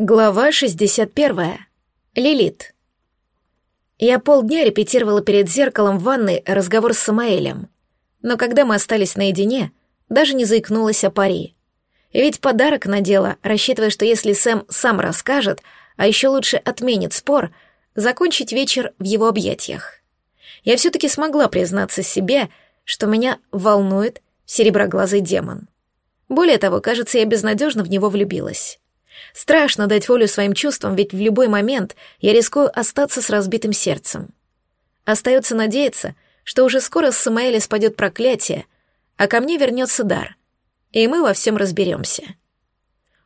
Глава 61. Лилит. Я полдня репетировала перед зеркалом в ванной разговор с Самаэлем. Но когда мы остались наедине, даже не заикнулась о пари. Ведь подарок надела, рассчитывая, что если Сэм сам расскажет, а еще лучше отменит спор, закончить вечер в его объятиях. Я все-таки смогла признаться себе, что меня волнует сереброглазый демон. Более того, кажется, я безнадежно в него влюбилась. Страшно дать волю своим чувствам, ведь в любой момент я рискую остаться с разбитым сердцем. Остается надеяться, что уже скоро с Самаэля спадет проклятие, а ко мне вернется дар, и мы во всем разберемся.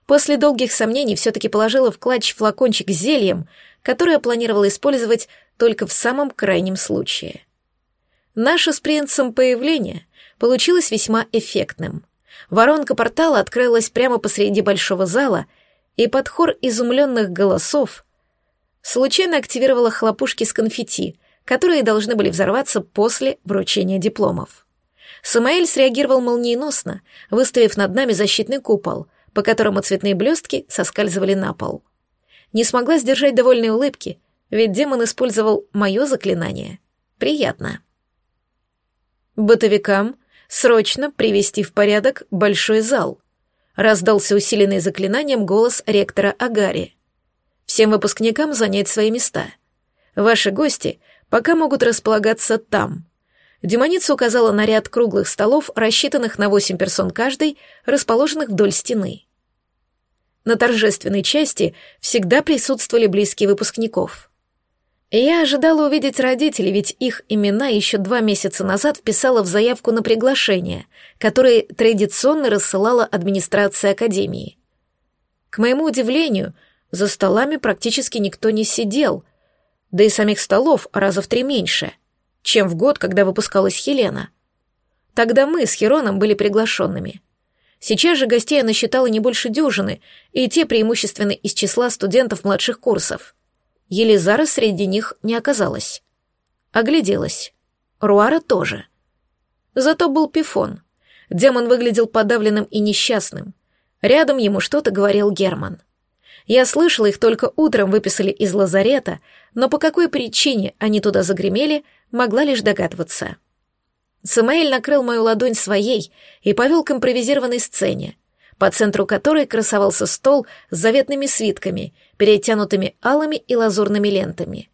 После долгих сомнений все-таки положила в клатч флакончик с зельем, которое планировала использовать только в самом крайнем случае. Наше с принцем появление получилось весьма эффектным. Воронка портала открылась прямо посреди большого зала — и под хор изумленных голосов случайно активировала хлопушки с конфетти, которые должны были взорваться после вручения дипломов. Самаэль среагировал молниеносно, выставив над нами защитный купол, по которому цветные блестки соскальзывали на пол. Не смогла сдержать довольной улыбки, ведь демон использовал мое заклинание. Приятно. Бытовикам срочно привести в порядок большой зал — раздался усиленный заклинанием голос ректора Агари. Всем выпускникам занять свои места. Ваши гости пока могут располагаться там. Демоница указала на ряд круглых столов, рассчитанных на восемь персон каждый, расположенных вдоль стены. На торжественной части всегда присутствовали близкие выпускников. Я ожидала увидеть родителей, ведь их имена еще два месяца назад вписала в заявку на приглашение, которые традиционно рассылала администрация Академии. К моему удивлению, за столами практически никто не сидел, да и самих столов раза в три меньше, чем в год, когда выпускалась Хелена. Тогда мы с Хероном были приглашенными. Сейчас же гостей я насчитала не больше дюжины, и те преимущественно из числа студентов младших курсов — Елизара среди них не оказалось. Огляделась. Руара тоже. Зато был Пифон. Демон выглядел подавленным и несчастным. Рядом ему что-то говорил Герман. Я слышала, их только утром выписали из лазарета, но по какой причине они туда загремели, могла лишь догадываться. Самаэль накрыл мою ладонь своей и повел к импровизированной сцене, по центру которой красовался стол с заветными свитками, перетянутыми алыми и лазурными лентами.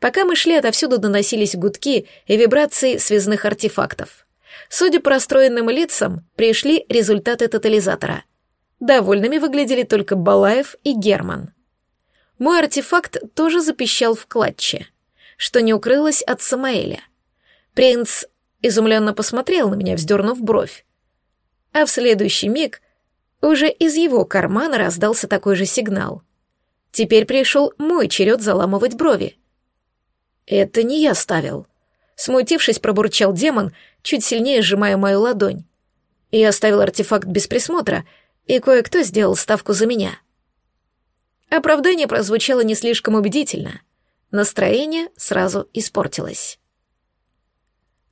Пока мы шли, отовсюду доносились гудки и вибрации связных артефактов. Судя по расстроенным лицам, пришли результаты тотализатора. Довольными выглядели только Балаев и Герман. Мой артефакт тоже запищал в клатче, что не укрылось от Самаэля. Принц изумленно посмотрел на меня, вздернув бровь. А в следующий миг уже из его кармана раздался такой же сигнал. Теперь пришел мой черед заламывать брови. «Это не я ставил», — смутившись, пробурчал демон, чуть сильнее сжимая мою ладонь. Я оставил артефакт без присмотра, и кое-кто сделал ставку за меня. Оправдание прозвучало не слишком убедительно. Настроение сразу испортилось.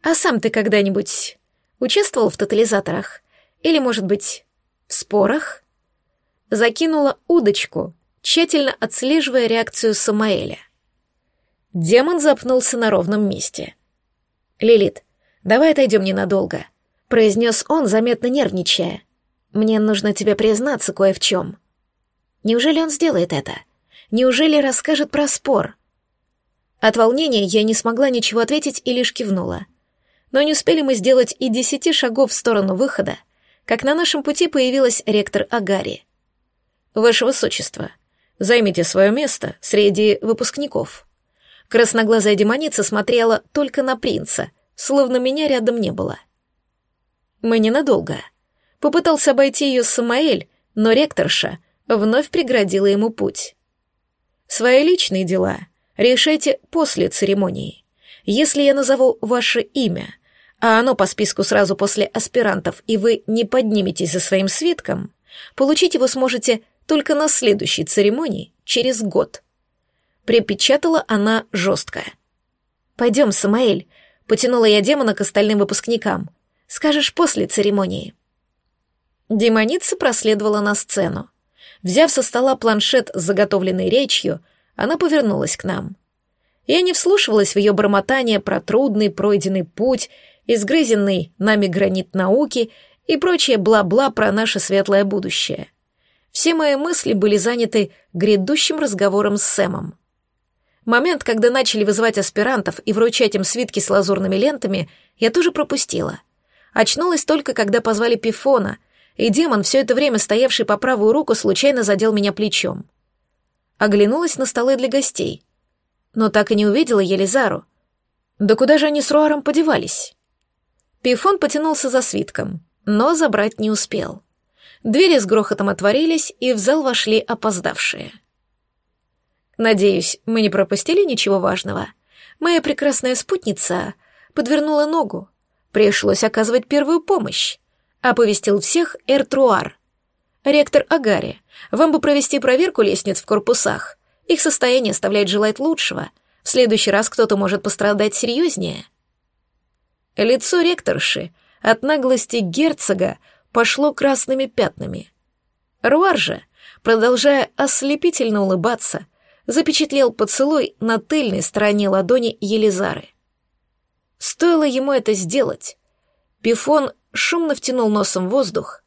«А сам ты когда-нибудь участвовал в тотализаторах? Или, может быть, в спорах? Закинула удочку, тщательно отслеживая реакцию Самаэля. Демон запнулся на ровном месте. «Лилит, давай отойдем ненадолго», — произнес он, заметно нервничая. «Мне нужно тебе признаться кое в чем». Неужели он сделает это? Неужели расскажет про спор? От волнения я не смогла ничего ответить и лишь кивнула. Но не успели мы сделать и десяти шагов в сторону выхода, как на нашем пути появилась ректор Агари. «Ваше Высочество, займите свое место среди выпускников». Красноглазая демоница смотрела только на принца, словно меня рядом не было. Мы ненадолго. Попытался обойти ее Самаэль, но ректорша вновь преградила ему путь. Свои личные дела решайте после церемонии. Если я назову ваше имя — а оно по списку сразу после аспирантов, и вы не подниметесь за своим свитком, получить его сможете только на следующей церемонии через год. Припечатала она жестко. «Пойдем, Самаэль», — потянула я демона к остальным выпускникам. «Скажешь после церемонии». Демоница проследовала на сцену. Взяв со стола планшет с заготовленной речью, она повернулась к нам. Я не вслушивалась в ее бормотание про трудный пройденный путь, изгрызенный нами гранит науки и прочее бла-бла про наше светлое будущее. Все мои мысли были заняты грядущим разговором с Сэмом. Момент, когда начали вызывать аспирантов и вручать им свитки с лазурными лентами, я тоже пропустила. Очнулась только, когда позвали Пифона, и демон, все это время стоявший по правую руку, случайно задел меня плечом. Оглянулась на столы для гостей, но так и не увидела Елизару. Да куда же они с Руаром подевались? Пифон потянулся за свитком, но забрать не успел. Двери с грохотом отворились, и в зал вошли опоздавшие. Надеюсь, мы не пропустили ничего важного. Моя прекрасная спутница подвернула ногу. Пришлось оказывать первую помощь. Оповестил всех Эртруар. Ректор Агари, вам бы провести проверку лестниц в корпусах. Их состояние оставляет желать лучшего. В следующий раз кто-то может пострадать серьезнее. Лицо ректорши от наглости герцога пошло красными пятнами. Руар же, продолжая ослепительно улыбаться, запечатлел поцелуй на тыльной стороне ладони Елизары. Стоило ему это сделать, Пифон шумно втянул носом воздух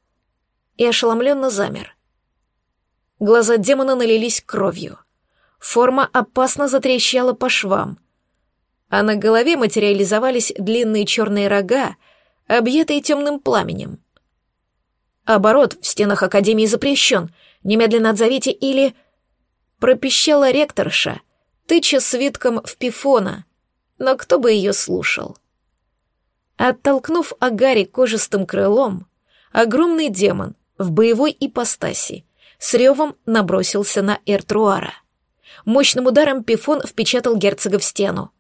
и ошеломленно замер. Глаза демона налились кровью. Форма опасно затрещала по швам, а на голове материализовались длинные черные рога, объятые темным пламенем. Оборот в стенах Академии запрещен. Немедленно отзовите или...» Пропищала ректорша, тыча свитком в пифона. Но кто бы ее слушал? Оттолкнув Агари кожистым крылом, огромный демон в боевой ипостаси с ревом набросился на Эртруара. Мощным ударом пифон впечатал герцога в стену.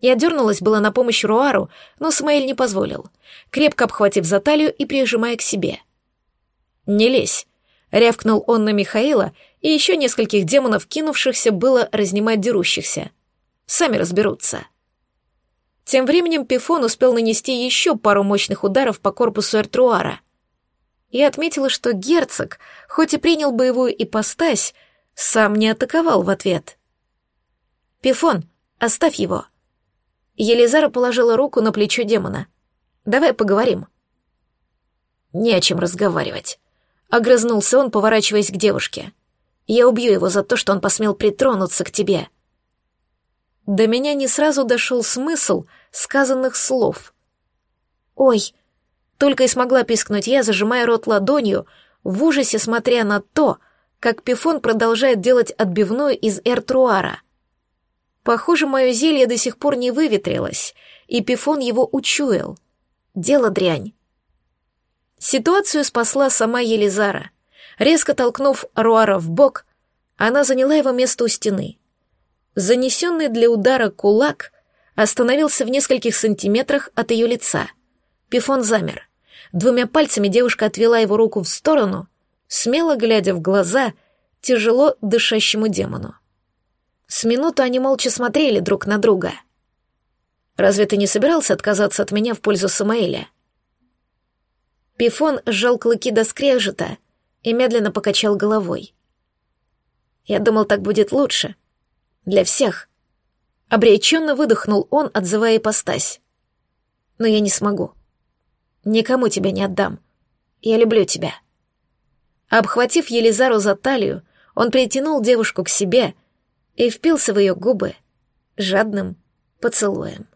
Я дернулась была на помощь Руару, но Смаэль не позволил, крепко обхватив за талию и прижимая к себе — «Не лезь!» — рявкнул он на Михаила и еще нескольких демонов, кинувшихся было разнимать дерущихся. «Сами разберутся». Тем временем Пифон успел нанести еще пару мощных ударов по корпусу Эртруара. Я отметила, что герцог, хоть и принял боевую ипостась, сам не атаковал в ответ. «Пифон, оставь его!» Елизара положила руку на плечо демона. «Давай поговорим». «Не о чем разговаривать», Огрызнулся он, поворачиваясь к девушке. «Я убью его за то, что он посмел притронуться к тебе». До меня не сразу дошел смысл сказанных слов. «Ой!» — только и смогла пискнуть я, зажимая рот ладонью, в ужасе смотря на то, как Пифон продолжает делать отбивную из эртруара. Похоже, мое зелье до сих пор не выветрилось, и Пифон его учуял. Дело дрянь. Ситуацию спасла сама Елизара. Резко толкнув Руара в бок, она заняла его место у стены. Занесенный для удара кулак остановился в нескольких сантиметрах от ее лица. Пифон замер. Двумя пальцами девушка отвела его руку в сторону, смело глядя в глаза тяжело дышащему демону. С минуту они молча смотрели друг на друга. «Разве ты не собирался отказаться от меня в пользу Самаэля?» Пифон сжал клыки до скрежета и медленно покачал головой. «Я думал, так будет лучше. Для всех». Обреченно выдохнул он, отзывая ипостась. «Но я не смогу. Никому тебя не отдам. Я люблю тебя». Обхватив Елизару за талию, он притянул девушку к себе и впился в ее губы жадным поцелуем.